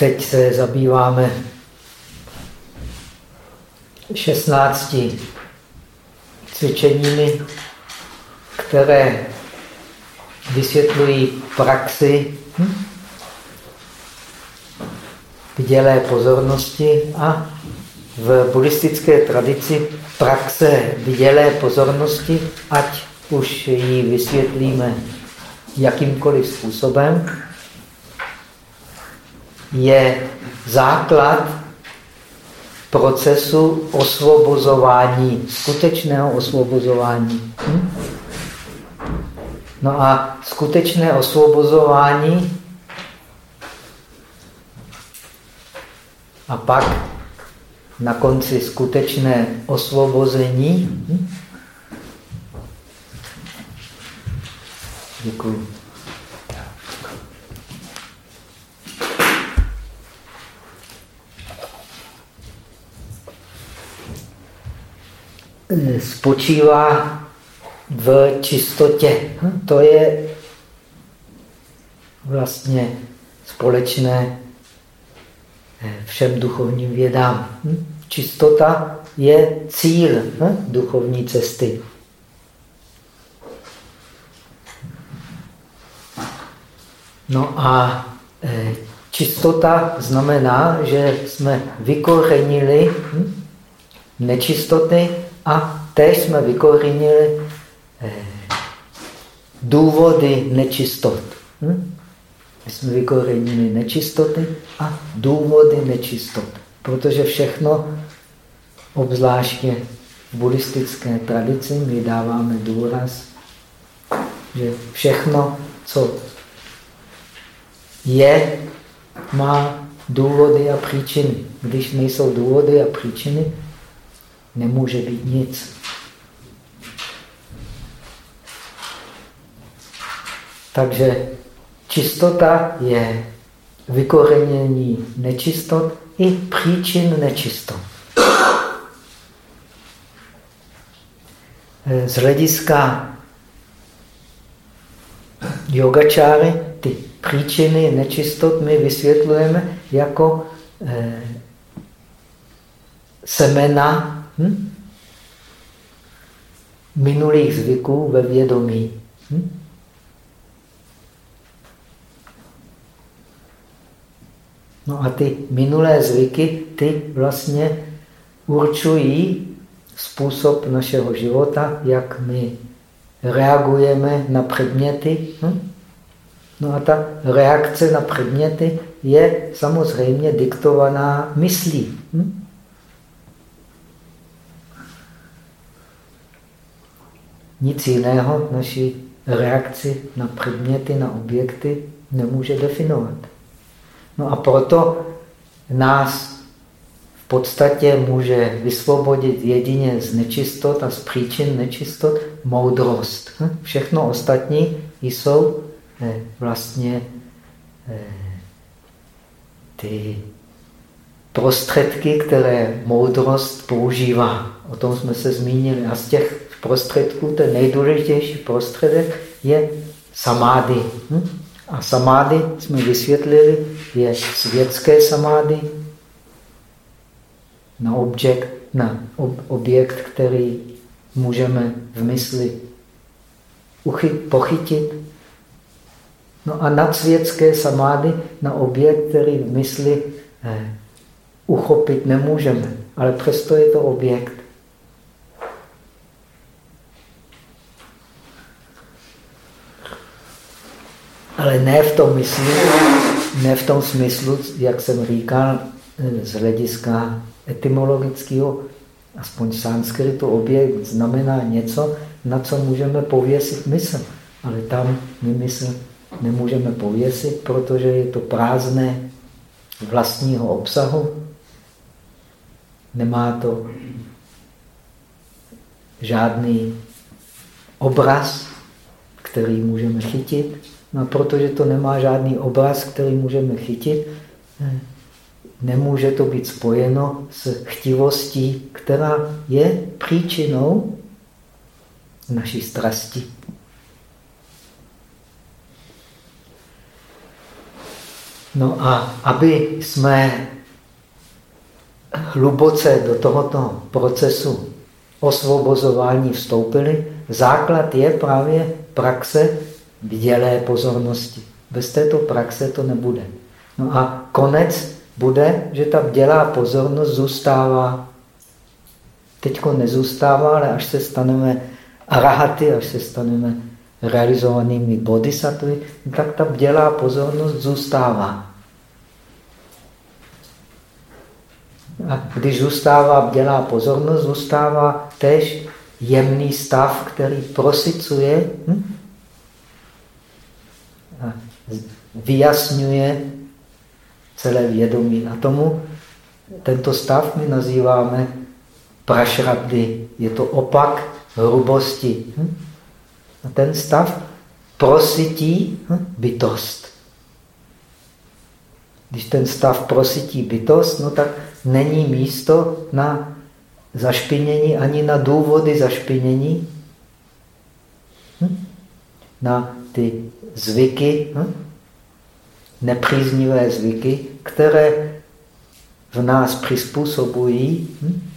Teď se zabýváme 16 cvičeními, které vysvětlují praxi dělé pozornosti a v buddhistické tradici praxe dělé pozornosti, ať už ji vysvětlíme jakýmkoliv způsobem, je základ procesu osvobozování, skutečného osvobozování. Hm? No a skutečné osvobozování a pak na konci skutečné osvobození. Hm? Děkuji. Spočívá v čistotě. Hm, to je vlastně společné eh, všem duchovním vědám. Hm, čistota je cíl hm, duchovní cesty. No a eh, čistota znamená, že jsme vykorenili nečistoty a teď jsme vykorenili eh, důvody nečistot. Hm? My jsme vykorenili nečistoty a důvody nečistot. Protože všechno, obzvláště v buddhistické tradici, my dáváme důraz, že všechno, co je, má důvody a příčiny. Když nejsou důvody a příčiny, nemůže být nic. Takže čistota je vykorenění nečistot i příčin nečistot. Z hlediska yogačáry ty příčiny nečistot my vysvětlujeme jako eh, semena hm? minulých zvyků ve vědomí. Hm? No a ty minulé zvyky, ty vlastně určují způsob našeho života, jak my reagujeme na předměty. Hm? No a ta reakce na předměty je samozřejmě diktovaná myslí. Hm? Nic jiného naší reakci na předměty, na objekty nemůže definovat. No a proto nás v podstatě může vysvobodit jedině z nečistot a z příčin nečistot moudrost. Hm? Všechno ostatní jsou eh, vlastně eh, ty prostředky, které moudrost používá. O tom jsme se zmínili. A z těch prostředků, ten nejdůležitější prostředek je samády. Hm? A samády jsme vysvětlili, je světské samády na objekt, na ob, objekt, který můžeme v mysli pochytit. No a nadsvětské samády na objekt, který v mysli eh, uchopit nemůžeme, ale přesto je to objekt. Ale ne v tom myslu, ne v tom smyslu, jak jsem říkal, z hlediska etymologického, aspoň sanskritu, objekt znamená něco, na co můžeme pověsit mysl. Ale tam my mysl nemůžeme pověsit, protože je to prázdné vlastního obsahu. Nemá to žádný obraz, který můžeme chytit. No protože to nemá žádný obraz, který můžeme chytit, nemůže to být spojeno s chtivostí, která je příčinou naší strasti. No a aby jsme hluboce do tohoto procesu osvobozování vstoupili, základ je právě praxe vdělé pozornosti. Bez této praxe to nebude. No a konec bude, že ta vdělá pozornost zůstává. Teď nezůstává, ale až se staneme arahaty, až se staneme realizovanými bodhisattvy, tak ta vdělá pozornost zůstává. A když zůstává bdělá pozornost, zůstává tež jemný stav, který prosycuje hm? Vyjasňuje celé vědomí. A tomu tento stav my nazýváme prašrabdy. Je to opak hrubosti. Hm? A ten stav prosytí hm? bytost. Když ten stav prosytí bytost, no tak není místo na zašpinění ani na důvody zašpinění, hm? na ty zvyky, hm? nepříznivé zvyky, které v nás přizpůsobují hm?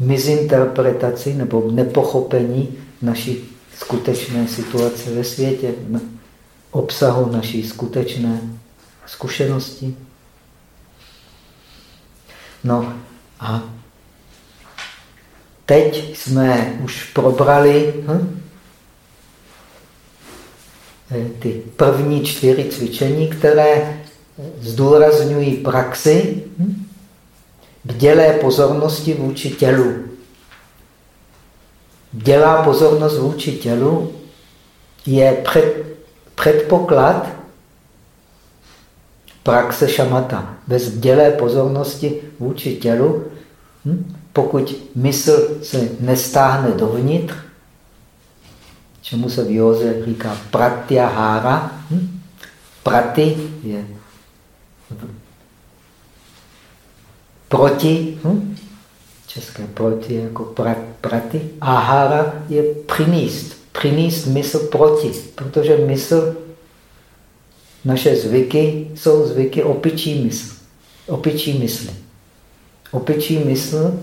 mizinterpretaci nebo nepochopení naší skutečné situace ve světě, obsahu naší skutečné zkušenosti. No a teď jsme už probrali hm, ty první čtyři cvičení, které zdůrazňují praxi hm, bdělé pozornosti vůči tělu. Bdělá pozornost vůči tělu je před, předpoklad praxe šamata. Bez dělé pozornosti vůči tělu, hm? pokud mysl se nestáhne dovnitř, čemu se v józe říká pratyahara, hm? praty je proti, hm? české proti jako prat, praty, ahara je přinést, přinést mysl proti, protože mysl naše zvyky jsou zvyky opičí mysl. Opičí mysli. Opičí mysl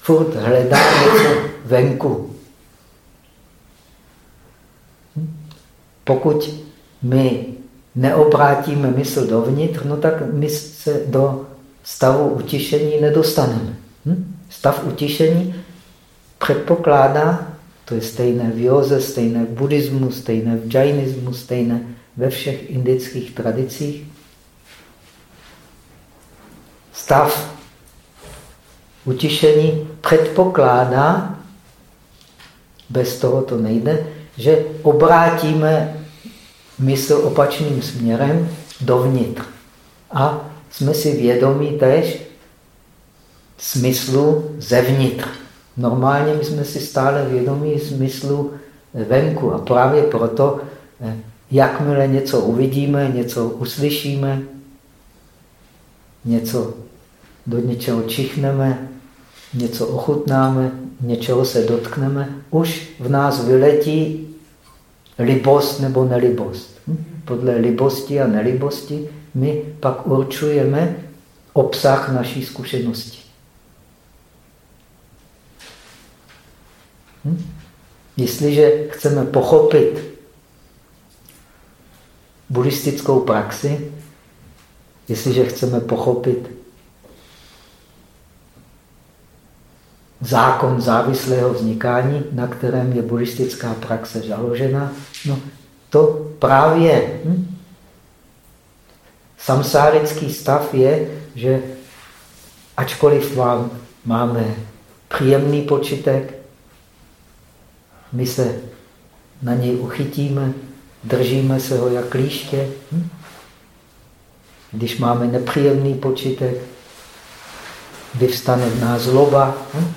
furt hledá něco venku. Pokud my neobrátíme mysl dovnitř, no tak my se do stavu utišení nedostaneme. Hm? Stav utišení předpokládá, to je stejné v józe, stejné v buddhismu, stejné v džajnismu, stejné ve všech indických tradicích. Stav utišení předpokládá, bez toho to nejde, že obrátíme mysl opačným směrem dovnitř. A jsme si vědomí tež smyslu zevnitř. Normálně my jsme si stále vědomí smyslu venku a právě proto eh, Jakmile něco uvidíme, něco uslyšíme, něco do něčeho čichneme, něco ochutnáme, něčeho se dotkneme, už v nás vyletí libost nebo nelibost. Hm? Podle libosti a nelibosti my pak určujeme obsah naší zkušenosti. Hm? Jestliže chceme pochopit buddhistickou praxi, jestliže chceme pochopit zákon závislého vznikání, na kterém je buddhistická praxe založena, no to právě hm? samsárický stav je, že ačkoliv vám máme příjemný počitek, my se na něj uchytíme, držíme se ho jak klíště. Hm? Když máme nepříjemný počítek, vyvstane v nás zloba. Hm?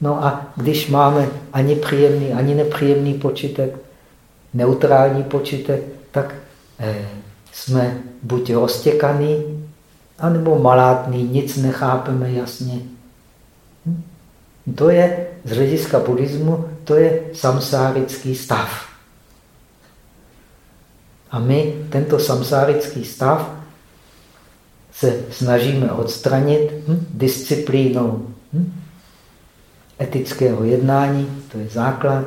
No a když máme ani příjemný, ani nepříjemný počítek, neutrální počítek, tak eh, jsme buď roztěkaný, anebo malátný, nic nechápeme jasně. Hm? To je z hlediska buddhismu, to je samsárický stav. A my tento samsárický stav se snažíme odstranit hm, disciplínou hm, etického jednání, to je základ,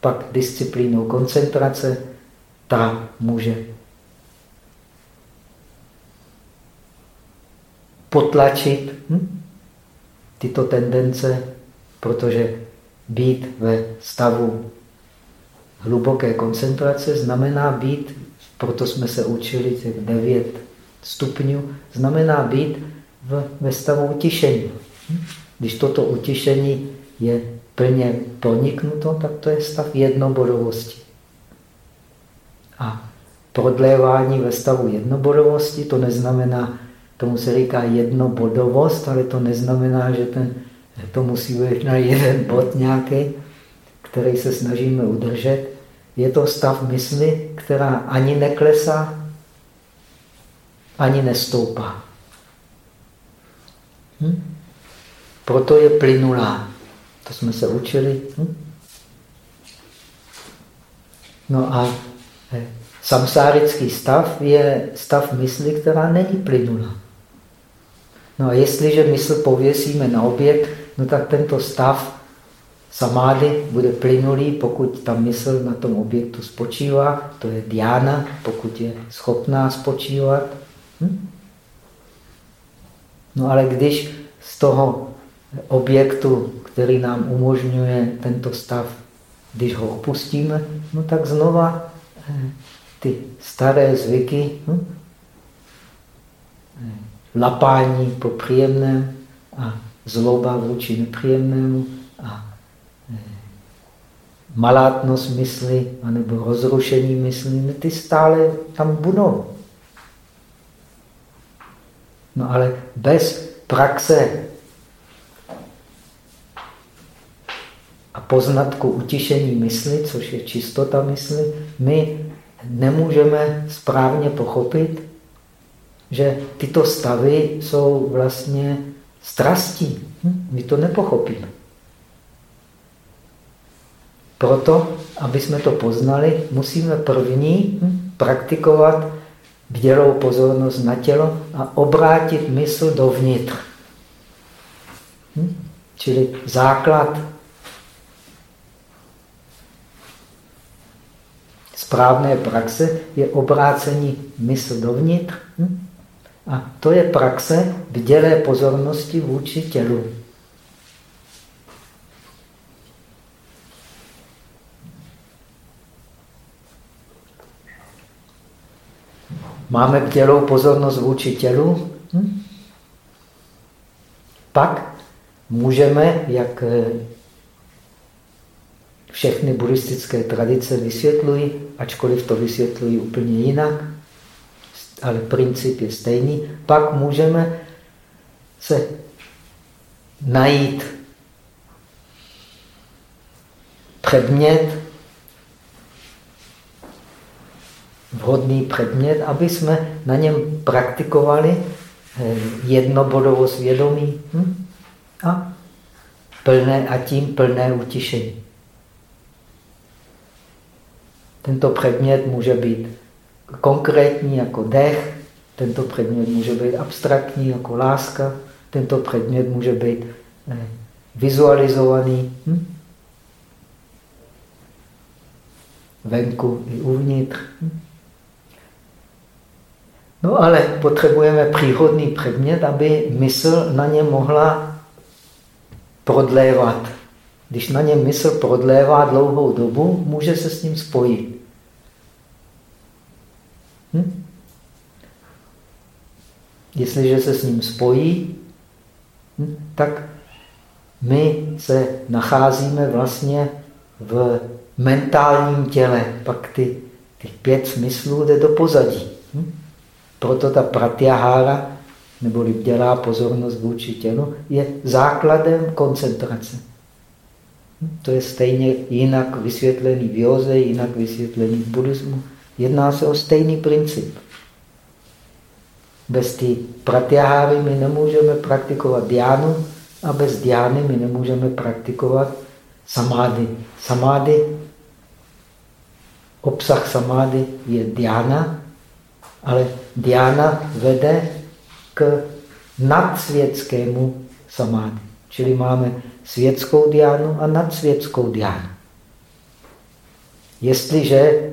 pak disciplínou koncentrace, ta může potlačit hm, tyto tendence, protože být ve stavu hluboké koncentrace znamená být, proto jsme se učili těch devět stupňů, znamená být v, ve stavu utišení. Když toto utišení je plně proniknuto, tak to je stav jednobodovosti. A prodlévání ve stavu jednobodovosti, to neznamená, tomu se říká jednobodovost, ale to neznamená, že ten, to musí být na jeden bod nějaký, který se snažíme udržet. Je to stav mysli, která ani neklesá, ani nestoupá. Hm? Proto je plynulá. To jsme se učili. Hm? No a eh, samsárický stav je stav mysli, která není plynulá. No a jestliže mysl pověsíme na objekt, no tak tento stav samády bude plynulý, pokud ta mysl na tom objektu spočívá, to je diána, pokud je schopná spočívat. Hm? No ale když z toho objektu, který nám umožňuje tento stav, když ho opustíme, no tak znova eh, ty staré zvyky, hm? Eh, lapání po příjemném a zloba vůči nepříjemnému a eh, malátnost mysli anebo rozrušení mysli, ty stále tam budou. No ale bez praxe poznatku utišení mysli, což je čistota mysli, my nemůžeme správně pochopit, že tyto stavy jsou vlastně strastí. Hm? My to nepochopíme. Proto, aby jsme to poznali, musíme první hm, praktikovat bdělou pozornost na tělo a obrátit mysl dovnitř. Hm? Čili základ správné praxe je obrácení mysl dovnitř. Hm? A to je praxe bdělé pozornosti vůči tělu. Máme bdělou pozornost vůči tělu, hm? pak můžeme, jak eh, všechny buddhistické tradice vysvětlují, ačkoliv to vysvětlují úplně jinak, ale princip je stejný, pak můžeme se najít předmět, vhodný předmět, aby jsme na něm praktikovali eh, jednobodovost vědomí hm? a, plné, a tím plné utišení. Tento předmět může být konkrétní jako dech, tento předmět může být abstraktní jako láska, tento předmět může být eh, vizualizovaný hm? venku i uvnitř. Hm? No ale potřebujeme příhodný předmět, aby mysl na ně mohla prodlévat. Když na něm mysl prodlévá dlouhou dobu, může se s ním spojit. Hm? Jestliže se s ním spojí, hm, tak my se nacházíme vlastně v mentálním těle. Pak ty, ty pět smyslů jde do pozadí. Hm? Proto ta pratyahára, neboli dělá pozornost vůči tělu, je základem koncentrace. To je stejně jinak vysvětlený v józe, jinak vysvětlený v buddhismu. Jedná se o stejný princip. Bez té pratyaháry my nemůžeme praktikovat diánu a bez diány my nemůžeme praktikovat samády. Samády obsah samády je diana, ale diana vede k nadsvětskému samády. Čili máme světskou diánu a nadsvětskou diánu. Jestliže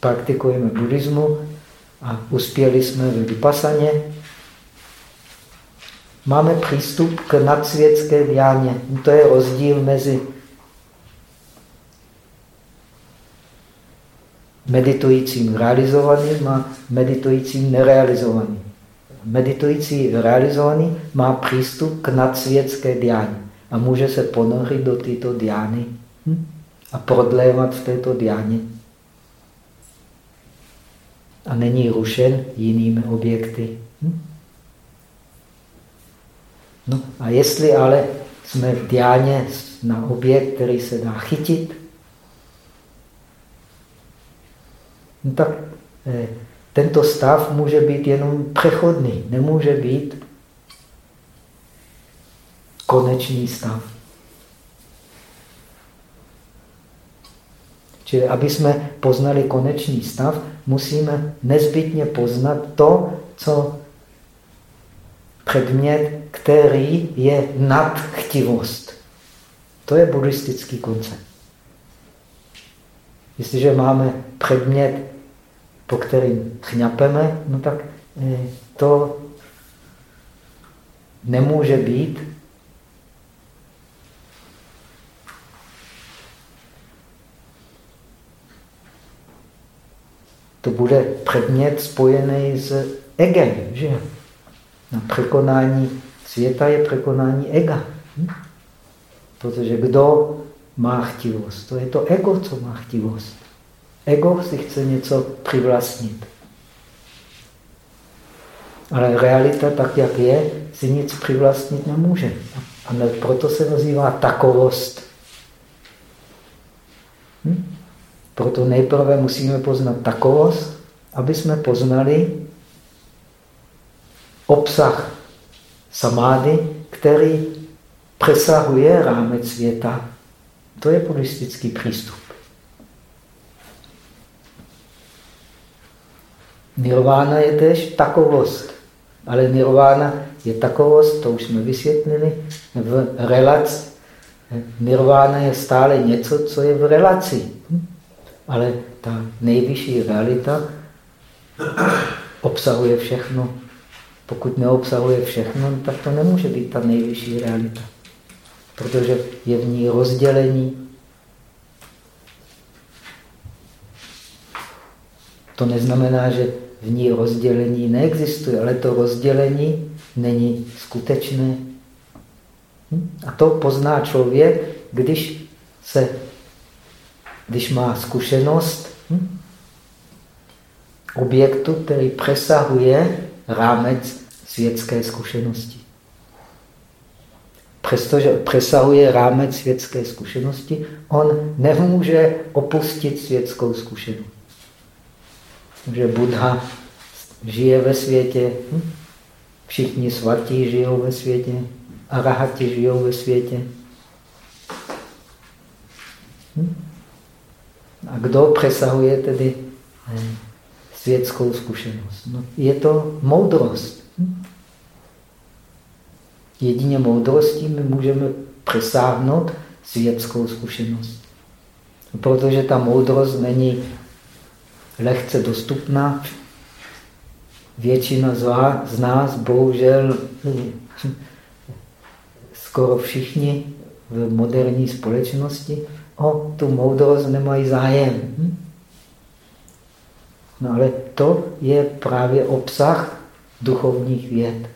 praktikujeme buddhismu a uspěli jsme ve vypasaně, máme přístup k nadsvětské diáně. To je rozdíl mezi meditujícím realizovaným a meditujícím nerealizovaným. Meditující realizovaný má přístup k nadsvětské diáně a může se ponořit do této diány hm? a prodlévat v této diáně. A není rušen jinými objekty. Hm? No a jestli ale jsme v diáně na objekt, který se dá chytit, no tak eh, tento stav může být jenom přechodný, nemůže být konečný stav. Čili aby jsme poznali konečný stav, musíme nezbytně poznat to, co předmět, který je nadchtivost. To je buddhistický koncept. Jestliže máme předmět, po kterým chňapeme, no tak eh, to nemůže být to bude předmět spojený s egem, že? Na překonání světa je překonání ega. Hm? Protože kdo má chtivost? To je to ego, co má chtivost. Ego si chce něco přivlastnit. Ale realita, tak jak je, si nic přivlastnit nemůže. A proto se nazývá takovost. Hm? Proto nejprve musíme poznat takovost, aby jsme poznali obsah samády, který přesahuje rámec světa. To je buddhistický přístup. Nirvána je tež takovost. Ale nirvána je takovost, to už jsme vysvětlili, v relaci. Nirvána je stále něco, co je v relaci. Ale ta nejvyšší realita obsahuje všechno. Pokud neobsahuje všechno, tak to nemůže být ta nejvyšší realita. Protože je v ní rozdělení. To neznamená, že ní rozdělení neexistuje, ale to rozdělení není skutečné. Hm? A to pozná člověk, když se když má zkušenost hm, objektu, který přesahuje rámec světské zkušenosti. Přestože přesahuje rámec světské zkušenosti, on nemůže opustit světskou zkušenost. Takže Buddha žije ve světě, hm? všichni svatí žijou ve světě, arahati žijou ve světě. Hm? A kdo přesahuje tedy eh, světskou zkušenost? No, je to moudrost. Hm? Jedině moudrostí my můžeme přesáhnout světskou zkušenost. Protože ta moudrost není lehce dostupná. Většina z nás, bohužel, skoro všichni v moderní společnosti o tu moudrost nemají zájem. Hm? No ale to je právě obsah duchovních věd.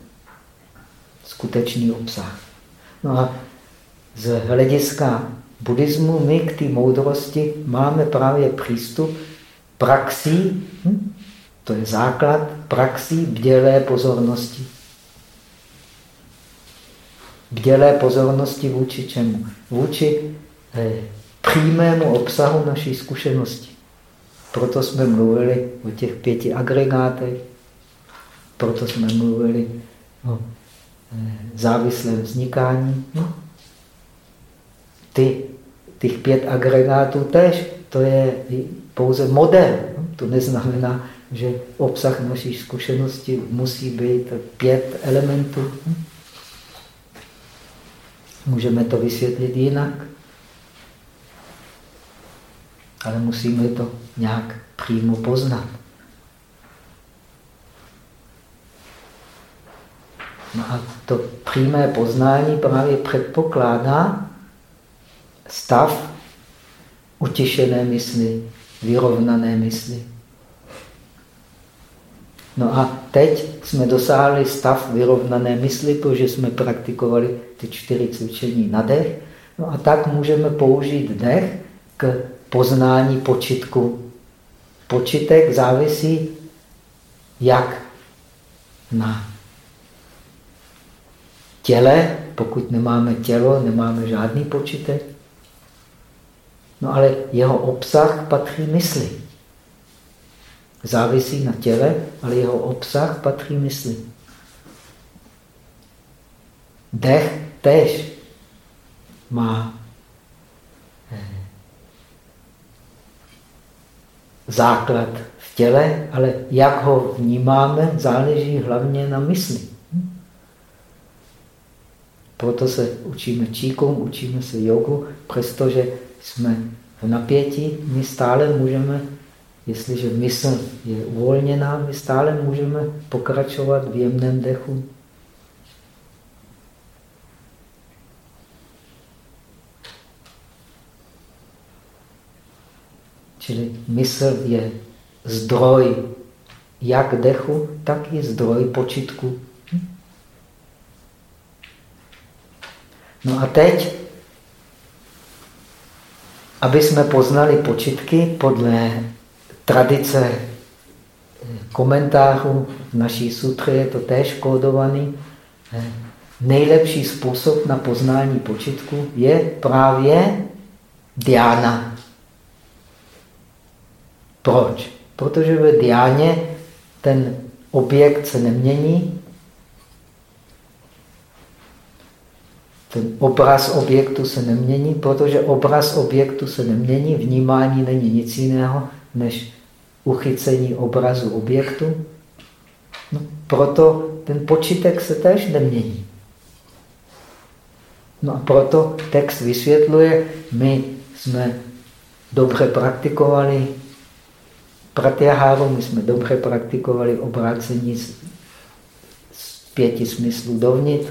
Skutečný obsah. No a z hlediska buddhismu my k té moudrosti máme právě přístup praxí, hm? to je základ praxí bdělé pozornosti. Bdělé pozornosti vůči čemu? Vůči eh, přímému obsahu naší zkušenosti. Proto jsme mluvili o těch pěti agregátech, proto jsme mluvili o eh, závislém vznikání. No. Ty těch pět agregátů tež, to je pouze model. To neznamená, že obsah naší zkušenosti musí být pět elementů. Můžeme to vysvětlit jinak, ale musíme to nějak přímo poznat. No a to přímé poznání právě předpokládá stav utěšené mysli, vyrovnané mysli. No a teď jsme dosáhli stav vyrovnané mysli, protože jsme praktikovali ty čtyři cvičení na dech. No a tak můžeme použít dech k poznání počitku. Počitek závisí jak na těle, pokud nemáme tělo, nemáme žádný počitek. No ale jeho obsah patří mysli. Závisí na těle, ale jeho obsah patří mysli. Dech tež má eh, základ v těle, ale jak ho vnímáme, záleží hlavně na mysli. Proto se učíme číkům, učíme se jogu, přestože jsme v napětí, my stále můžeme, jestliže mysl je uvolněná, my stále můžeme pokračovat v jemném dechu. Čili mysl je zdroj jak dechu, tak i zdroj počitku. No a teď, aby jsme poznali počitky podle tradice komentářů v naší sutře je to též kódovaný. Nejlepší způsob na poznání počitku je právě diána. Proč? Protože ve diáně ten objekt se nemění, ten obraz objektu se nemění, protože obraz objektu se nemění, vnímání není nic jiného než uchycení obrazu objektu. No, proto ten počítek se též nemění. No a proto text vysvětluje, my jsme dobře praktikovali pratyaháru, my jsme dobře praktikovali obrácení z, pěti smyslů dovnitř,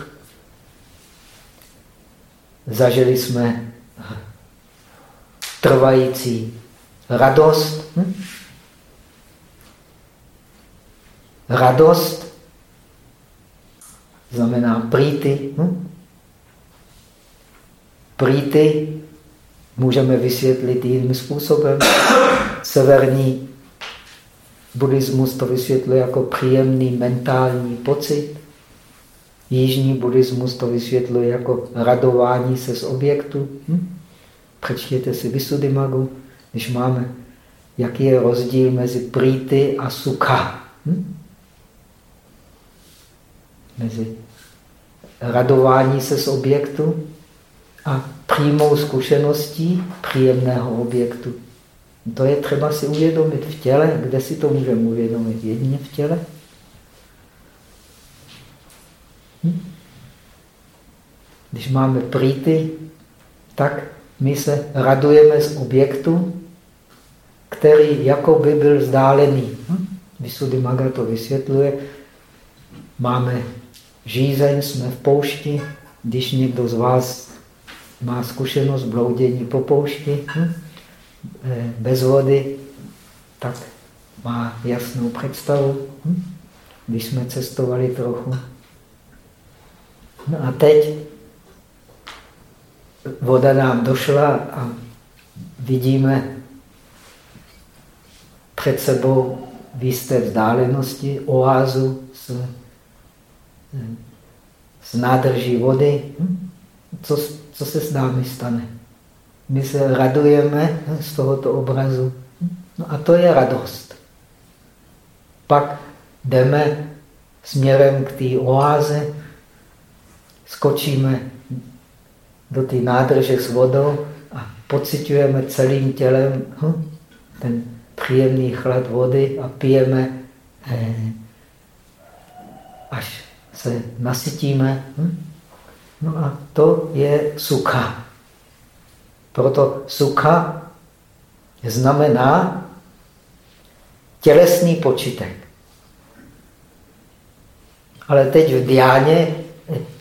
Zažili jsme trvající radost. Hm? Radost znamená prýty. Hm? Prýty můžeme vysvětlit jiným způsobem. Severní buddhismus to vysvětluje jako příjemný mentální pocit. Jižní buddhismus to vysvětluje jako radování se z objektu. Hm? Přečtěte si Visuddhimagu, když máme, jaký je rozdíl mezi prýty a sukha. Hm? Mezi radování se z objektu a přímou zkušeností příjemného objektu. To je třeba si uvědomit v těle. Kde si to můžeme uvědomit? Jedině v těle. Hm? Když máme prýty, tak my se radujeme z objektu, který jako by byl vzdálený. Hm? Maga to vysvětluje. Máme žízeň, jsme v poušti. Když někdo z vás má zkušenost bloudění po poušti, hm? Eh, bez vody, tak má jasnou představu. Hm? Když jsme cestovali trochu No a teď voda nám došla a vidíme před sebou v jisté vzdálenosti oázu s, s nádrží vody. Hm? Co, co se s námi stane? My se radujeme z tohoto obrazu. No a to je radost. Pak jdeme směrem k té oáze, skočíme do té nádrže s vodou a pocitujeme celým tělem hm, ten příjemný chlad vody a pijeme, eh, až se nasytíme. Hm? No a to je sukha. Proto sukha znamená tělesný počitek. Ale teď v diáně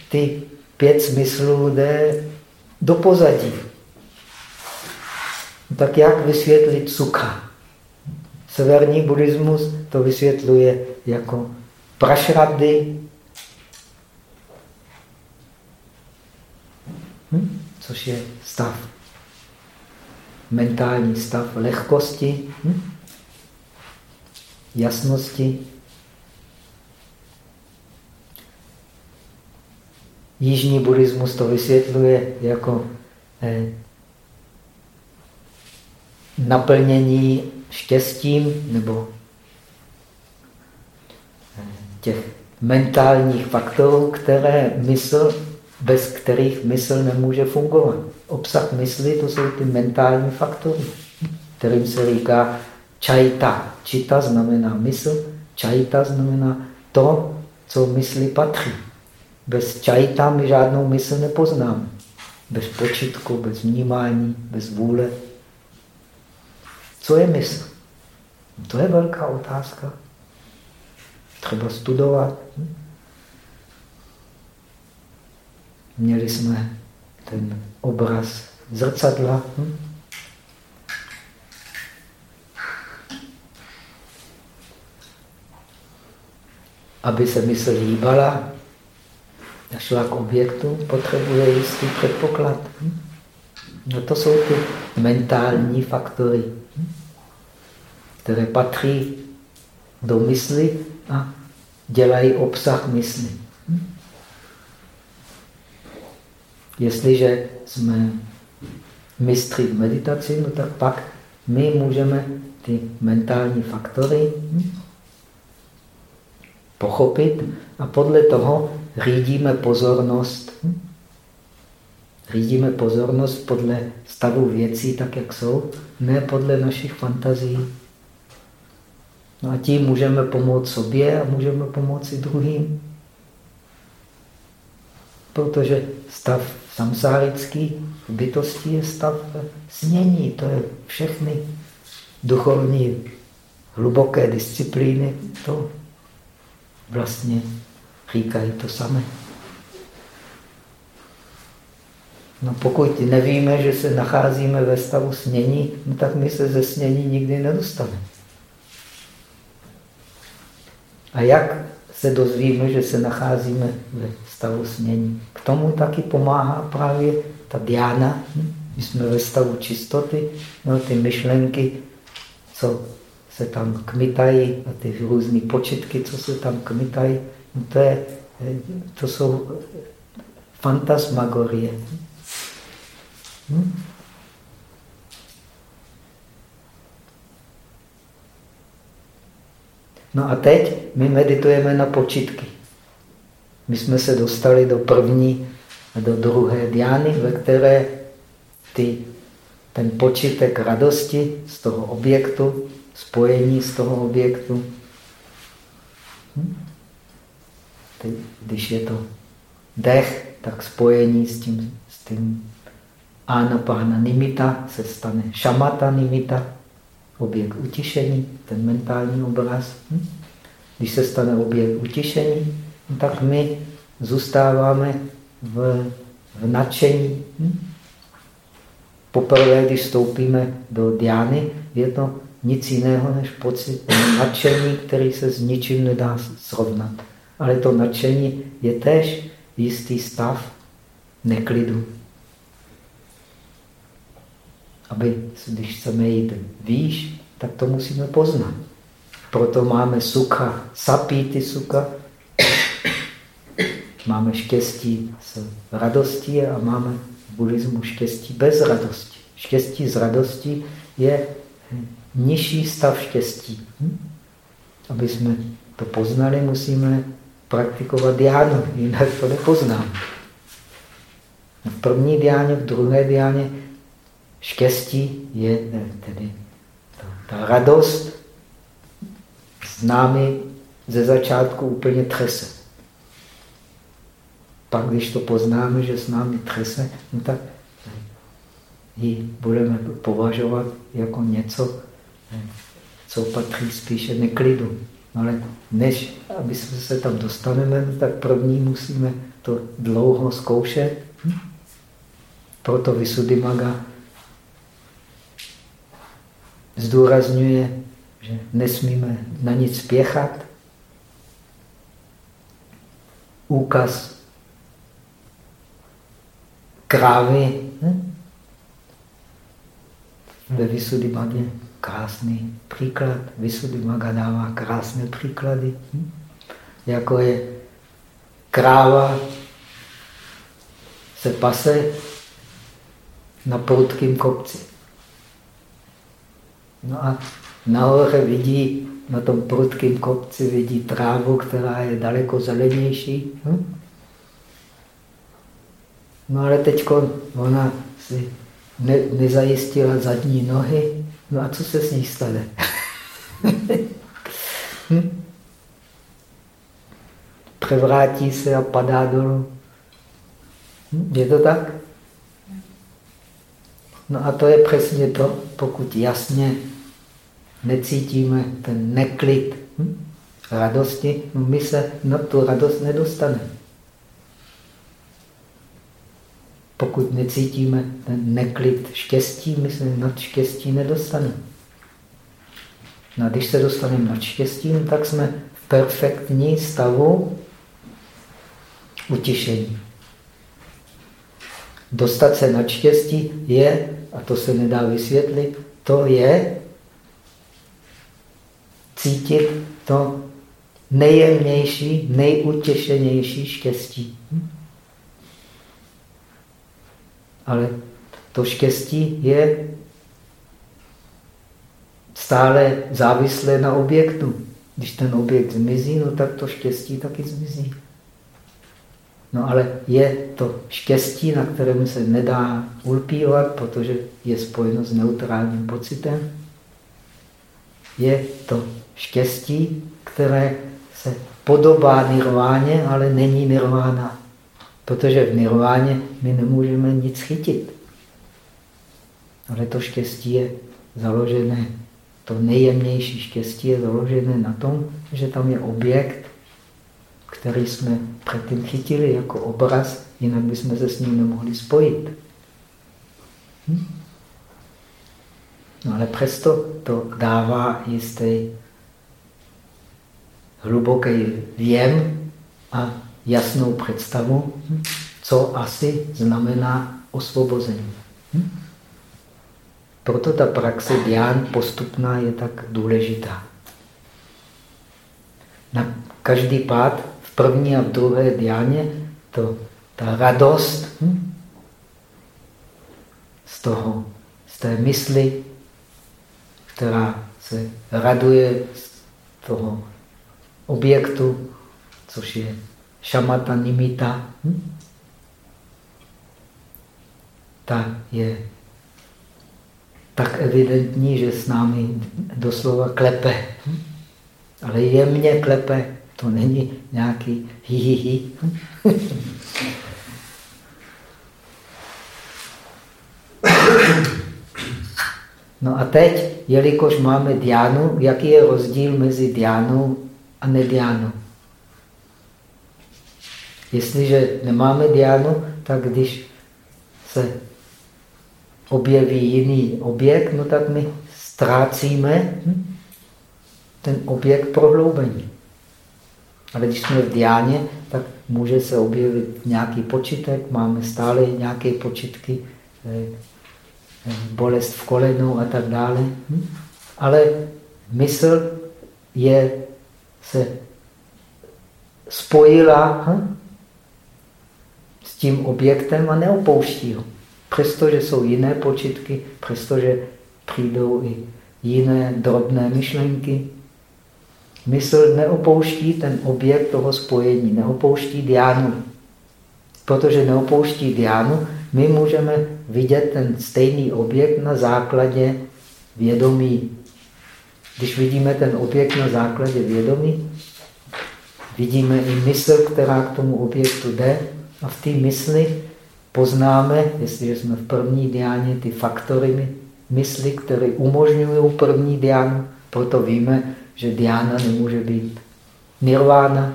ty pět smyslů jde do pozadí. Tak jak vysvětlit sukha? Severní buddhismus to vysvětluje jako prašrady, hm? což je stav, mentální stav lehkosti, hm? jasnosti. Jižní buddhismus to vysvětluje jako eh, naplnění štěstím nebo eh, těch mentálních faktorů, které mysl, bez kterých mysl nemůže fungovat. Obsah mysli to jsou ty mentální faktory, kterým se říká čajta. Čita znamená mysl, čajta znamená to, co mysli patří. Bez čajta my žádnou mysl nepoznáme. Bez počitku, bez vnímání, bez vůle. Co je mysl? To je velká otázka. Třeba studovat. Měli jsme ten obraz zrcadla. Aby se mysl hýbala a šla k objektu, potřebuje jistý předpoklad. No to jsou ty mentální faktory které patří do mysli a dělají obsah mysli. Jestliže jsme mistři v meditaci, no tak pak my můžeme ty mentální faktory pochopit a podle toho řídíme pozornost. Řídíme pozornost podle stavu věcí, tak jak jsou, ne podle našich fantazí. No a tím můžeme pomoct sobě a můžeme pomoci druhým. Protože stav samsárický bytosti je stav snění. To je všechny duchovní hluboké disciplíny. To vlastně říkají to samé. No pokud nevíme, že se nacházíme ve stavu snění, no tak my se ze snění nikdy nedostaneme. A jak se dozvíme, že se nacházíme ve stavu snění? K tomu taky pomáhá právě ta diána. My jsme ve stavu čistoty, no, ty myšlenky, co se tam kmitají, a ty různé početky, co se tam kmitají, to, je, to jsou fantasmagorie. Hm? No a teď my meditujeme na počitky. My jsme se dostali do první a do druhé diány, ve které ty, ten počitek radosti z toho objektu, spojení z toho objektu, hm? Teď, když je to dech, tak spojení s tím, s tím anapána nimita se stane šamata nimita, objekt utišení, ten mentální obraz. Hm? Když se stane objekt utišení, tak my zůstáváme v, v nadšení. Hm? Poprvé, když vstoupíme do diány, je to nic jiného než pocit nadšení, který se s ničím nedá srovnat. Ale to nadšení je tež jistý stav neklidu aby, když chceme jít výš, tak to musíme poznat. Proto máme sukha, sapíty sukha, máme štěstí s radostí a máme v buddhismu štěstí bez radosti. Štěstí z radosti je nižší stav štěstí. Hm? Aby jsme to poznali, musíme praktikovat diánu, jinak to nepoznáme. V první diáně, v druhé diáně štěstí je tedy ta radost s námi ze začátku úplně třese. Pak, když to poznáme, že s námi třese, no tak ji budeme považovat jako něco, co patří spíše neklidu. Ale než aby jsme se tam dostaneme, no tak první musíme to dlouho zkoušet. Proto Visuddhimaga zdůrazňuje, že nesmíme na nic spěchat. Úkaz krávy hm? ve Visuddhimagě krásný příklad. Visuddhimaga dává krásné příklady. Hm? Jako je kráva se pase na prudkém kopci. No a nahoře vidí, na tom prudkém kopci vidí trávu, která je daleko zelenější. Hm? No ale teď ona si ne, nezajistila zadní nohy, no a co se s ní stane? hm? Převrátí se a padá dolů. Hm? Je to tak? No a to je přesně to, pokud jasně necítíme ten neklid hm? radosti, no my se na tu radost nedostaneme. Pokud necítíme ten neklid štěstí, my se nad štěstí nedostaneme. No a když se dostaneme nad štěstím, tak jsme v perfektní stavu utišení. Dostat se nad štěstí je, a to se nedá vysvětlit, to je cítit to nejjemnější, nejutěšenější štěstí. Hm? Ale to štěstí je stále závislé na objektu. Když ten objekt zmizí, no tak to štěstí taky zmizí. No ale je to štěstí, na kterém se nedá ulpívat, protože je spojeno s neutrálním pocitem. Je to štěstí, které se podobá nirváně, ale není nirvána. Protože v nirváně my nemůžeme nic chytit. Ale to štěstí je založené, to nejjemnější štěstí je založené na tom, že tam je objekt, který jsme předtím chytili jako obraz, jinak bychom se s ním nemohli spojit. Hm? No ale přesto to dává jistý hluboký věm a jasnou představu, co asi znamená osvobození. Hm? Proto ta praxe dián postupná je tak důležitá. Na každý pád v první a v druhé diáně to, ta radost hm? z toho, z té mysli, která se raduje z toho objektu, což je šamata nimita, hm? ta je tak evidentní, že s námi doslova klepe. Hm? Ale jemně klepe, to není nějaký hi. No a teď, jelikož máme diánu, jaký je rozdíl mezi diánou a nediánou? Jestliže nemáme diánu, tak když se objeví jiný objekt, no tak my ztrácíme hm, ten objekt prohloubení. Ale když jsme v diáně, tak může se objevit nějaký počítek, máme stále nějaké počitky, eh, eh, bolest v kolenu a tak dále. Hm? Ale mysl je se spojila hm? Tím objektem a neopouští ho. Přestože jsou jiné počitky, přestože přijdou i jiné drobné myšlenky, mysl neopouští ten objekt toho spojení, neopouští diánu. Protože neopouští diánu, My můžeme vidět ten stejný objekt na základě vědomí. Když vidíme ten objekt na základě vědomí, vidíme i mysl, která k tomu objektu jde a v té mysli poznáme, jestliže jsme v první diáně, ty faktory mysli, které umožňují první diánu, proto víme, že diána nemůže být nirvána.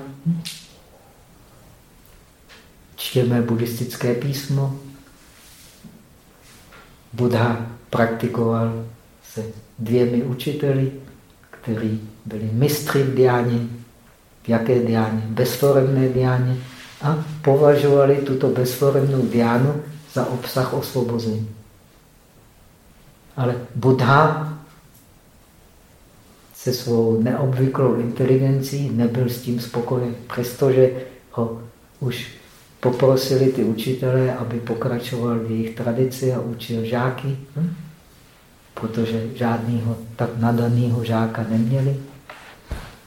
Čtěme buddhistické písmo. Buddha praktikoval se dvěmi učiteli, kteří byli mistry v diáně. V jaké diáně? Bezforemné diáně. A považovali tuto bezforemnou diánu za obsah osvobození. Ale Buddha se svou neobvyklou inteligencí nebyl s tím spokojen, přestože ho už poprosili ty učitelé, aby pokračoval v jejich tradici a učil žáky, hm? protože žádného tak nadaného žáka neměli.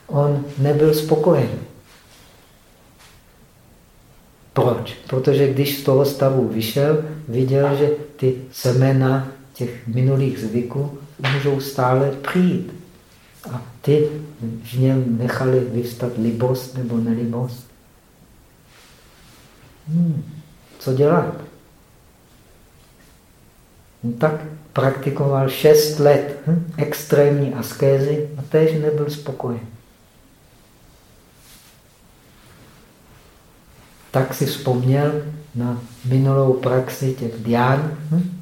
On nebyl spokojen. Proč? Protože když z toho stavu vyšel, viděl, že ty semena těch minulých zvyků můžou stále přijít. A ty v něm nechali vyvstat libost nebo nelibost. Hmm, co dělat? No tak praktikoval šest let hm, extrémní askézy a též nebyl spokojen. Tak si vzpomněl na minulou praxi těch dián. Hm?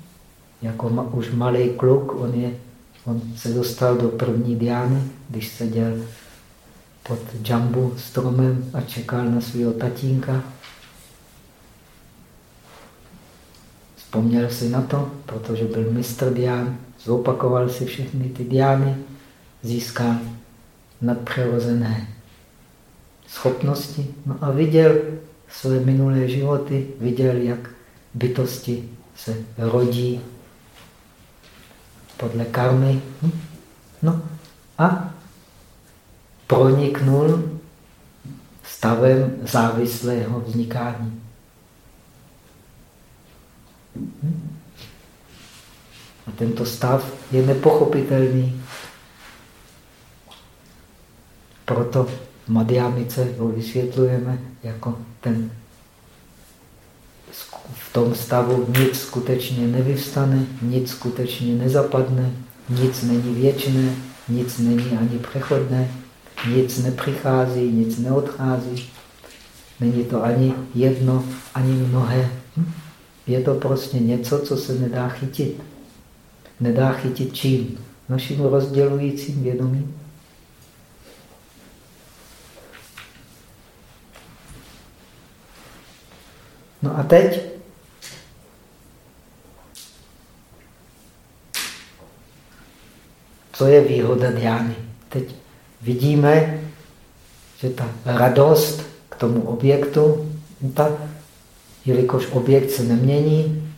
Jako ma, už malý kluk, on, je, on se dostal do první diány, když seděl pod džambu stromem a čekal na svého tatínka. Vzpomněl si na to, protože byl mistr dián, zopakoval si všechny ty diány, získal nadpřirozené schopnosti no a viděl své minulé životy, viděl, jak bytosti se rodí podle karmy. Hm? No a proniknul stavem závislého vznikání. Hm? A tento stav je nepochopitelný. Proto Madhyamice ho vysvětlujeme jako ten v tom stavu nic skutečně nevyvstane, nic skutečně nezapadne, nic není věčné, nic není ani přechodné, nic nepřichází, nic neodchází. Není to ani jedno, ani mnohé. Hm? Je to prostě něco, co se nedá chytit. Nedá chytit čím? Naším rozdělujícím vědomím. No a teď co je výhoda diány? Teď vidíme, že ta radost k tomu objektu, ta, jelikož objekt se nemění,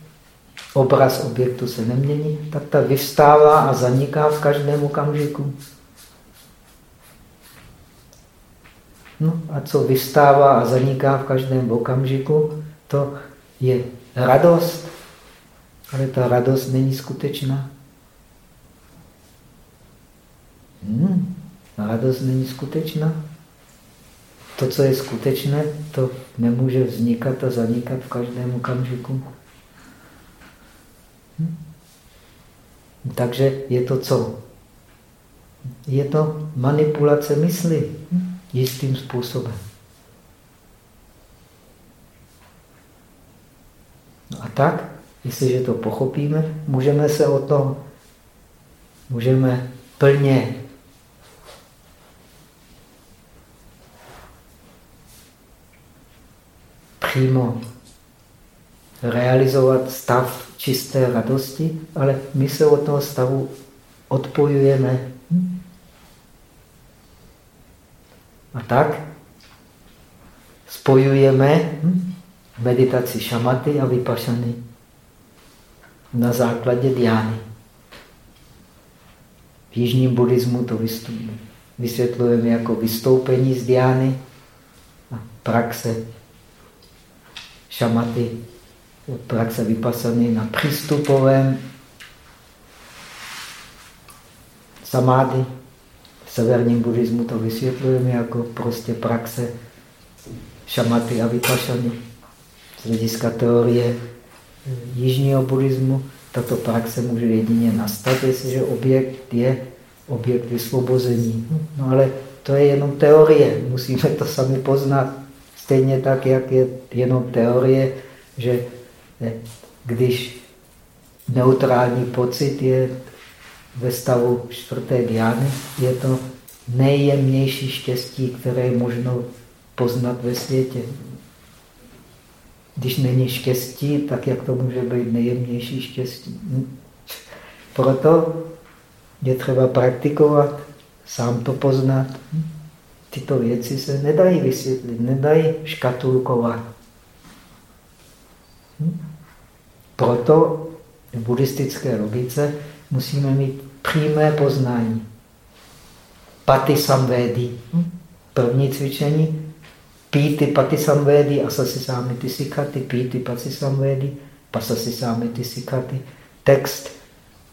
obraz objektu se nemění, tak ta vyvstává a zaniká v každém okamžiku. No a co vystává a zaniká v každém okamžiku, to je radost, ale ta radost není skutečná. Hmm, radost není skutečná. To, co je skutečné, to nemůže vznikat a zanikat v každém okamžiku. Hmm. Takže je to co? Je to manipulace mysli hm? jistým způsobem. No a tak, jestliže to pochopíme, můžeme se o tom, můžeme plně přímo realizovat stav čisté radosti, ale my se od toho stavu odpojujeme. A tak spojujeme meditaci šamaty a vypašany na základě diány. V jižním buddhismu to vysvětlujeme jako vystoupení z diány a praxe šamaty praxe vypasany na přístupovém samády. V severním buddhismu to vysvětlujeme jako prostě praxe šamaty a vypašany. Z hlediska teorie jižního buddhismu tato praxe může jedině nastat, jestliže objekt je objekt vysvobození. No ale to je jenom teorie, musíme to sami poznat. Stejně tak, jak je jenom teorie, že když neutrální pocit je ve stavu čtvrté diány, je to nejjemnější štěstí, které je možno poznat ve světě. Když není štěstí, tak jak to může být nejjemnější štěstí? Proto je třeba praktikovat, sám to poznat. Tyto věci se nedají vysvětlit, nedají škatulkovat. Proto v buddhistické logice musíme mít přímé poznání. Pati samvédy. První cvičení. Píty pati samvédy, asasi samity sikaty, píty pati samvédy, pasasi samity sikaty. Text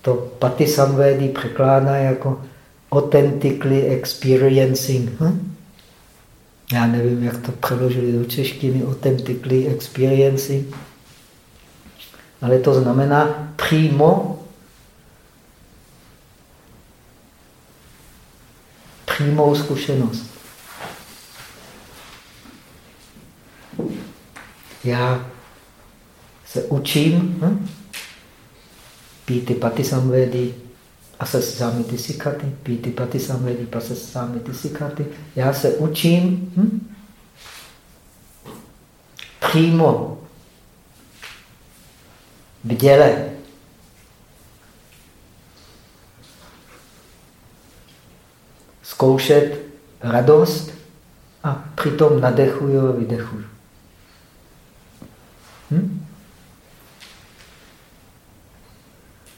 to pati samvédy překládá jako authentically experiencing. Hm? Já nevím, jak to přeložili do češtiny, authentically experiencing. Ale to znamená přímo přímou zkušenost. Já se učím hm? píty paty samvedy, asasamity sikaty, píty paty samvedy, pasasamity sikaty. Já se učím hm? přímo v děle zkoušet radost a přitom nadechuju a vydechuju. Hm?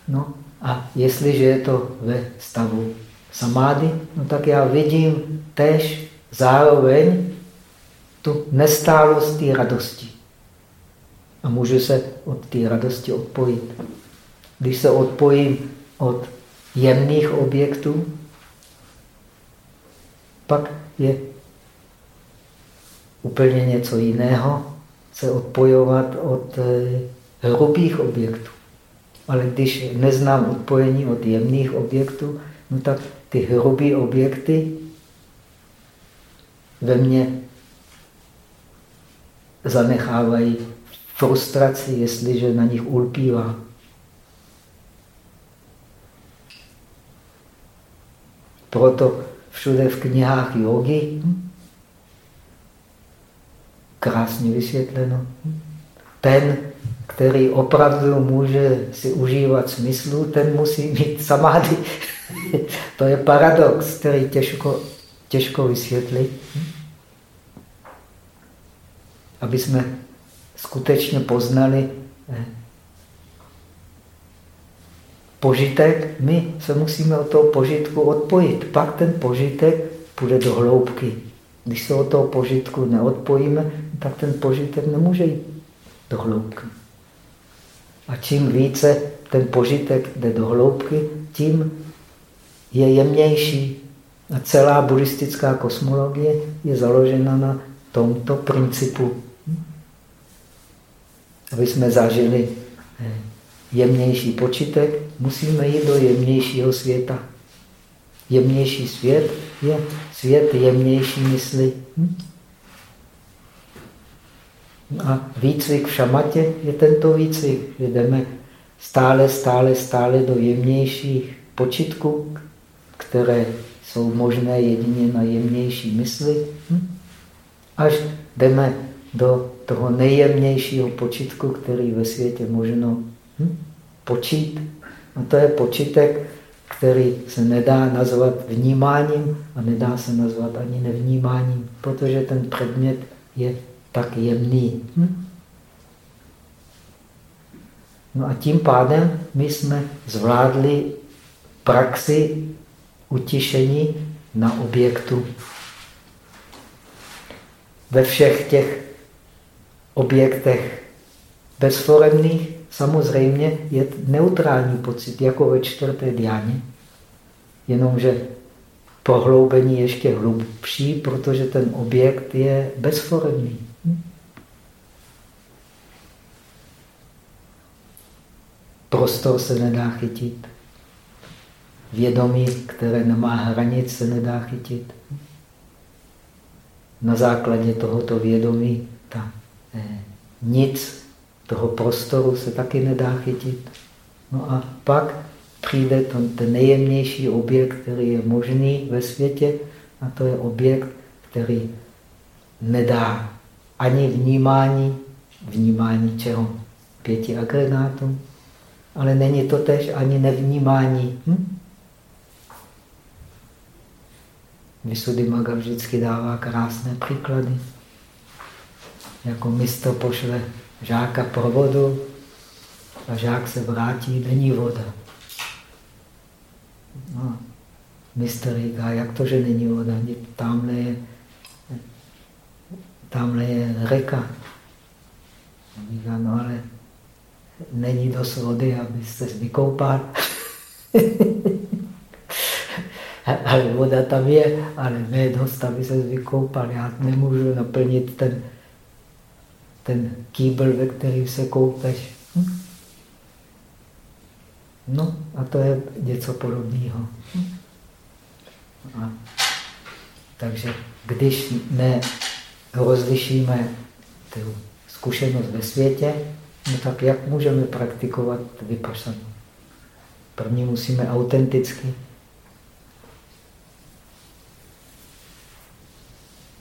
No a jestliže je to ve stavu samády, no tak já vidím tež zároveň tu nestálost té radosti. A můžu se od té radosti odpojit. Když se odpojím od jemných objektů, pak je úplně něco jiného se odpojovat od eh, hrubých objektů. Ale když neznám odpojení od jemných objektů, no tak ty hrubé objekty ve mně zanechávají frustraci, jestliže na nich ulpívá. Proto všude v knihách jogy krásně vysvětleno. Ten, který opravdu může si užívat smyslu, ten musí mít samády. to je paradox, který těžko, těžko vysvětlit. Aby jsme skutečně poznali eh, požitek, my se musíme od toho požitku odpojit. Pak ten požitek půjde do hloubky. Když se od toho požitku neodpojíme, tak ten požitek nemůže jít do hloubky. A čím více ten požitek jde do hloubky, tím je jemnější. A celá buddhistická kosmologie je založena na tomto principu. Aby jsme zažili eh, jemnější počítek, musíme jít do jemnějšího světa. Jemnější svět je svět jemnější mysli. A výcvik v šamatě je tento výcvik, že jdeme stále, stále, stále do jemnějších počitků, které jsou možné jedině na jemnější mysli, až jdeme do toho nejjemnějšího počitku, který ve světě možno počít. A to je počítek, který se nedá nazvat vnímáním a nedá se nazvat ani nevnímáním, protože ten předmět je tak jemný. Hm? No a tím pádem my jsme zvládli praxi utišení na objektu. Ve všech těch objektech bezforemných samozřejmě je neutrální pocit, jako ve čtvrté diáně, jenomže prohloubení ještě hlubší, protože ten objekt je bezforemný. Prostor se nedá chytit. Vědomí, které nemá hranic, se nedá chytit. Na základě tohoto vědomí ta eh, nic toho prostoru se taky nedá chytit. No a pak přijde ten, ten nejjemnější objekt, který je možný ve světě, a to je objekt, který nedá ani vnímání, vnímání čeho? Pěti agregátů, ale není to tež ani nevnímání. Hm? Maga vždycky dává krásné příklady. Jako mistr pošle žáka pro vodu a žák se vrátí, není voda. No, mistr říká, jak to, že není voda? Tamhle je, tamhle je reka. Říká, no ale není dost vody, aby se vykoupal. ale voda tam je, ale ne dost, aby se vykoupal. Já nemůžu naplnit ten, ten kýbl, ve kterým se koupeš. Hm? No a to je něco podobného. A, takže když ne rozlišíme tu zkušenost ve světě, no tak jak můžeme praktikovat vypašanu? První musíme autenticky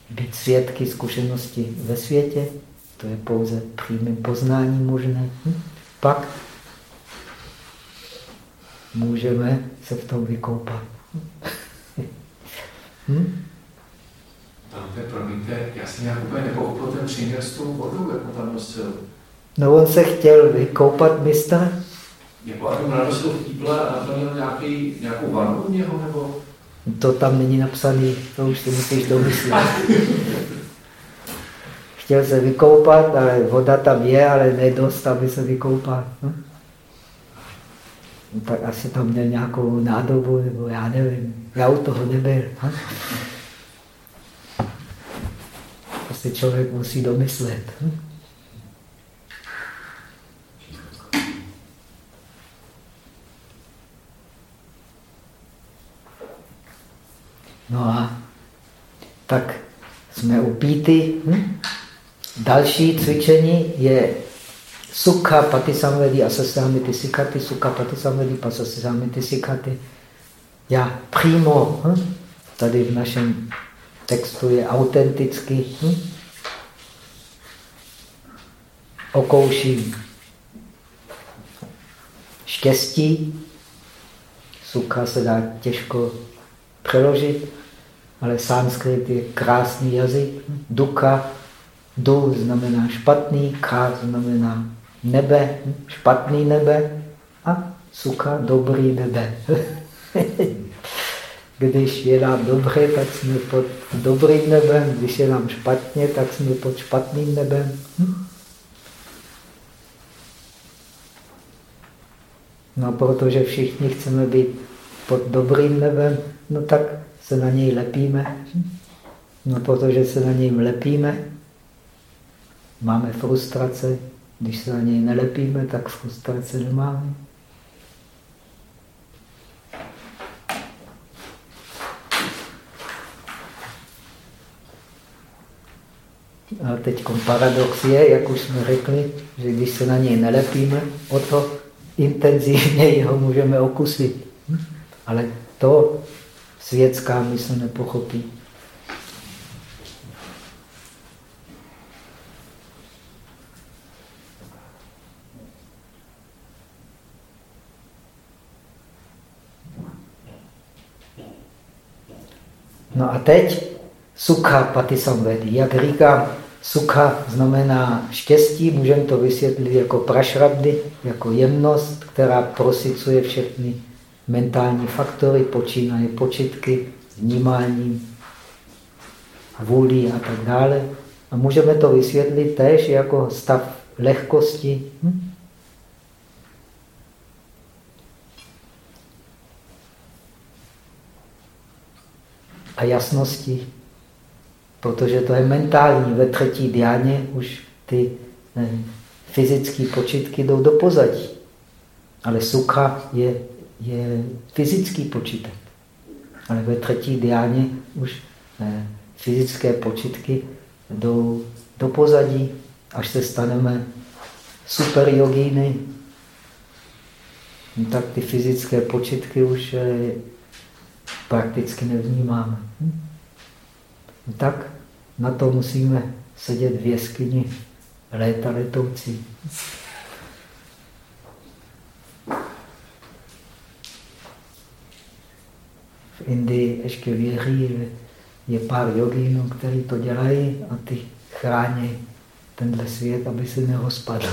být svědky zkušenosti ve světě, to je pouze přímým poznáním možné. Hm? Pak můžeme se v tom vykoupat. hm? Tam promiňte, já jsem nějak úplně nepochopil ten příměr s tou vodou, jako tam nosil. No on se chtěl vykoupat mistr. Jako aby nanosil v kýble a naplnil nějaký, nějakou vanu u něho, nebo? To tam není napsané, to už si musíš domyslet. Chtěl se vykoupat, ale voda tam je, ale nedost, aby se vykoupal. Hm? No, tak asi tam měl nějakou nádobu, nebo já nevím. Já u toho nebyl. Hm? Prostě člověk musí domyslet. Hm? No a tak jsme u píty. Hm? Další cvičení je sukha patisamvedi asasamiti sikati, sukha patisamvedi pasasamiti sikati. Já přímo, hm? tady v našem textu je autenticky, hm? okouším štěstí, sukha se dá těžko přeložit, ale sanskrit je krásný jazyk. Duka, du znamená špatný, ka znamená nebe, špatný nebe a suka dobrý nebe. Když je nám dobře, tak jsme pod dobrým nebem, když je nám špatně, tak jsme pod špatným nebem. No protože všichni chceme být pod dobrým nebem, no tak se na něj lepíme. No protože se na něj lepíme, máme frustrace. Když se na něj nelepíme, tak frustrace nemáme. A teď paradox je, jak už jsme řekli, že když se na něj nelepíme, o to intenzivněji ho můžeme okusit. Ale to světská mysl nepochopí. No a teď sukha patisamvedi. Jak říkám, sukha znamená štěstí, můžeme to vysvětlit jako prašrabdy, jako jemnost, která prosicuje všechny mentální faktory, počínaje počitky, vnímáním, vůlí a tak dále. A můžeme to vysvětlit též jako stav lehkosti hm? A jasnosti, protože to je mentální. Ve třetí diáně už ty ne, fyzické počitky jdou do pozadí. Ale sukha je, je fyzický počítek. Ale ve třetí diáně už ne, fyzické počitky jdou do pozadí, až se staneme super jogíny, no tak ty fyzické počitky už eh, prakticky nevnímáme. Hm? No tak na to musíme sedět v jeskyni léta letoucí. V Indii ještě věří, že je pár jogínů, kteří to dělají a ty chrání tenhle svět, aby se nerozpadl.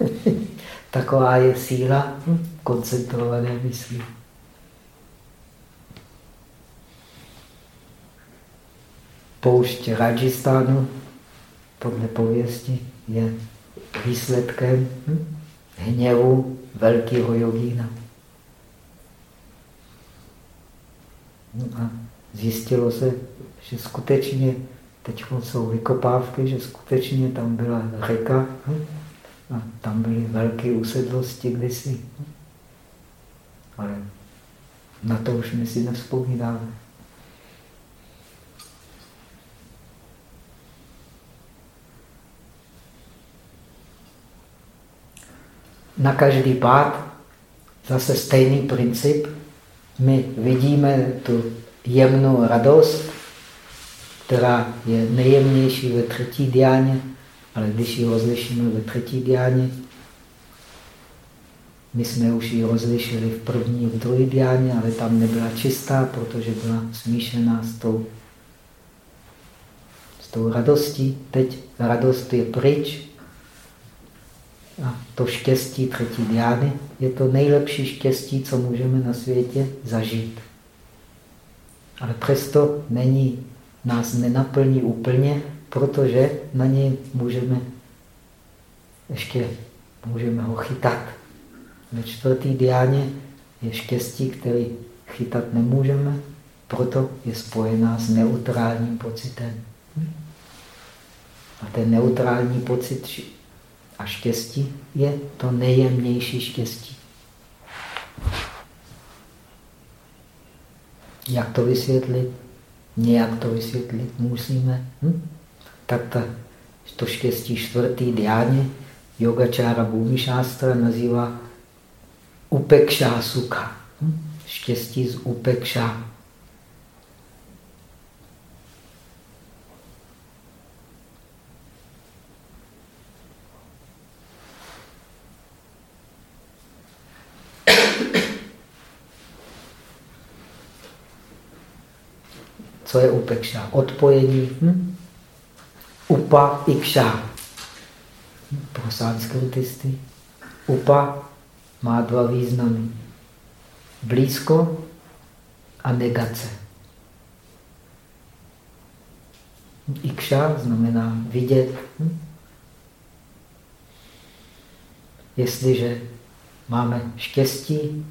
Taková je síla koncentrované mysli. Poušť Rajistánu podle pověsti je výsledkem hněvu velkého jogína. A zjistilo se, že skutečně teď jsou vykopávky, že skutečně tam byla řeka a tam byly velké usedlosti kdysi. Ale na to už my si nevzpomínáme. Na každý pád zase stejný princip. My vidíme tu jemnou radost, která je nejjemnější ve třetí diáně, ale když ji rozlišíme ve třetí diáně, my jsme už ji rozlišili v první, v druhé diáně, ale tam nebyla čistá, protože byla smíšená s tou, s tou radostí. Teď radost je pryč. A to štěstí třetí diány je to nejlepší štěstí, co můžeme na světě zažít. Ale přesto není, nás nenaplní úplně, protože na něj můžeme ještě můžeme ho chytat. Ve čtvrtý diáně je štěstí, který chytat nemůžeme, proto je spojená s neutrálním pocitem. A ten neutrální pocit a štěstí je to nejjemnější štěstí. Jak to vysvětlit? Nějak to vysvětlit musíme. Hm? Tak ta, to štěstí čtvrtý diáně yogačára Bhumi Shastra nazývá upekša sukha. Hm? Štěstí z upekša. Co je upekša? Odpojení. Hm? Upa ikša. Pro sanskritisty. Upa má dva významy. Blízko a negace. Ikša znamená vidět. Hm? Jestliže máme štěstí,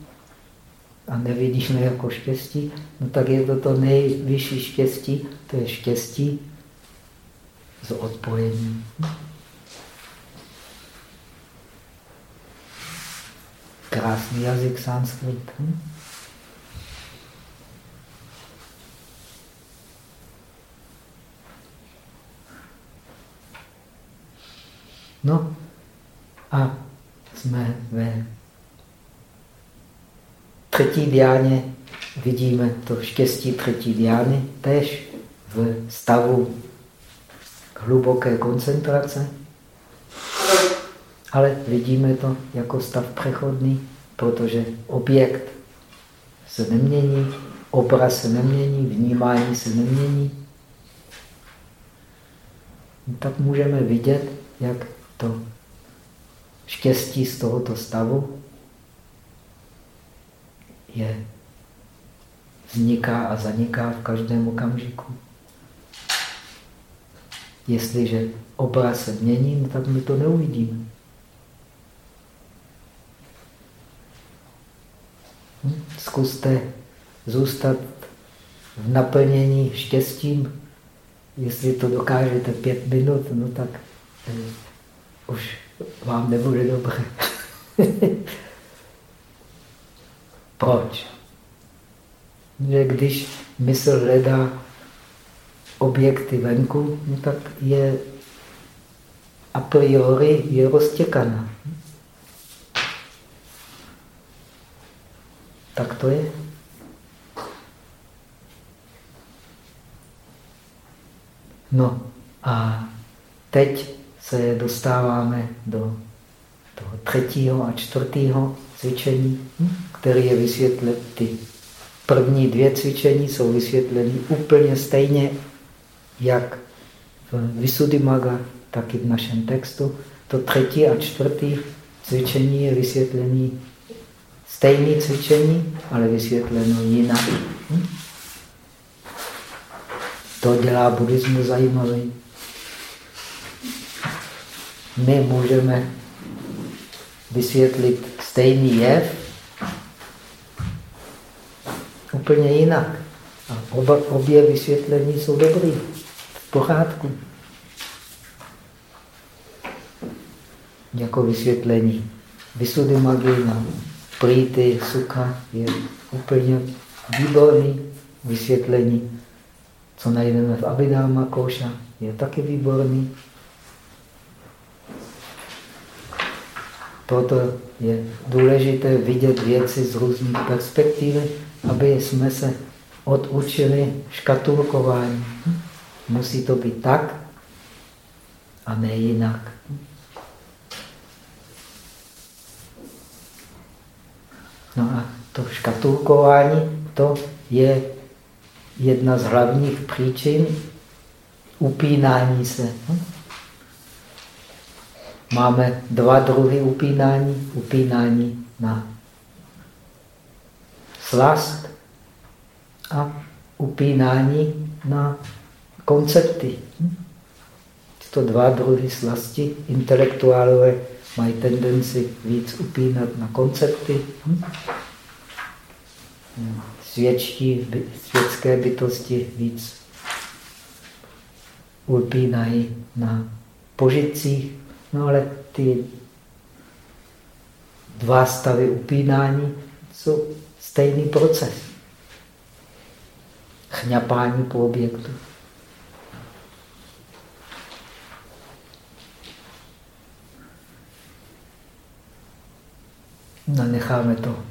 a nevidíme jako štěstí, no tak je to to nejvyšší štěstí, to je štěstí z odpojení. Krásný jazyk sanskrit. Hm? No a jsme ve třetí diáně vidíme to štěstí třetí diány tež v stavu hluboké koncentrace, ale vidíme to jako stav přechodný, protože objekt se nemění, obraz se nemění, vnímání se nemění. Tak můžeme vidět, jak to štěstí z tohoto stavu je, vzniká a zaniká v každém okamžiku. Jestliže obraz se mění, no tak my to neuvidíme. Hm? Zkuste zůstat v naplnění štěstím. Jestli to dokážete pět minut, no tak eh, už vám nebude dobře. Proč? Že když mysl hledá objekty venku, no tak je a priori je roztěkaná. Tak to je. No a teď se dostáváme do toho třetího a čtvrtého cvičení, hm, který je vysvětlen. Ty první dvě cvičení jsou vysvětleny úplně stejně, jak v Visuddhimaga, tak i v našem textu. To třetí a čtvrtý cvičení je vysvětlený stejné cvičení, ale vysvětleno jinak. Hm? To dělá buddhismus zajímavý. My můžeme vysvětlit stejný jev úplně jinak. A oba, obě vysvětlení jsou dobrý, v pořádku. Jako vysvětlení Visuddhimaggi na Prýty, Sukha je úplně výborný vysvětlení. Co najdeme v Abhidharma Koša, je taky výborný. Proto je důležité vidět věci z různých perspektiv, aby jsme se odučili škatulkování. Musí to být tak a ne jinak. No a to škatulkování, to je jedna z hlavních příčin upínání se. Máme dva druhy upínání. Upínání na slast a upínání na koncepty. Tyto dva druhy slasti intelektuálové mají tendenci víc upínat na koncepty. Světští, světské bytosti víc upínají na požitcích. No ale ty dva stavy upínání jsou stejný proces. Chňapání po objektu. No, necháme to,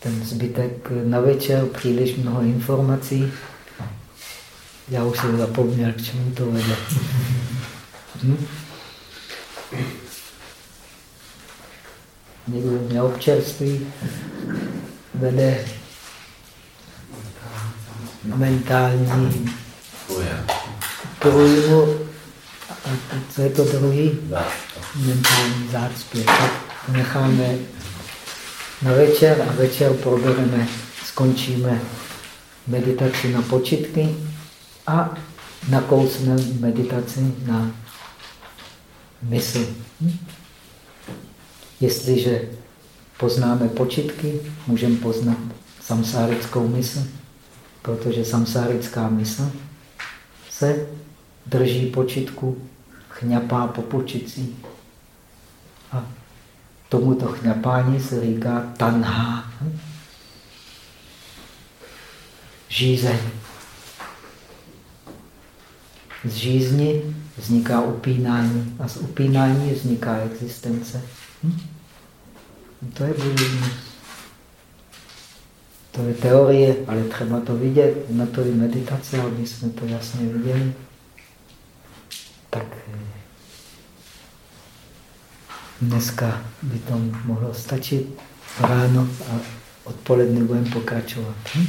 ten zbytek na večer, příliš mnoho informací. Já už jsem zapomněl, k čemu to vede. Hm? Někdo mě občerství, vede mentální průjmu. A co je to druhý? Mentální zácpě. Tak necháme na večer a večer probereme, skončíme meditaci na počitky a nakousneme meditaci na mysl. Jestliže poznáme počitky, můžeme poznat samsárickou mysl, protože samsárická mysl se drží počitku, chňapá po počitcích. A Tomuto chňapání se říká tanha. Žízeň. Z žízni vzniká upínání a z upínání vzniká existence. Hm? To je buddhismus. To je teorie, ale třeba to vidět na to je meditace, aby jsme to jasně viděli. Tak Dneska by to mohlo stačit ráno a odpoledne budeme pokračovat. Hm?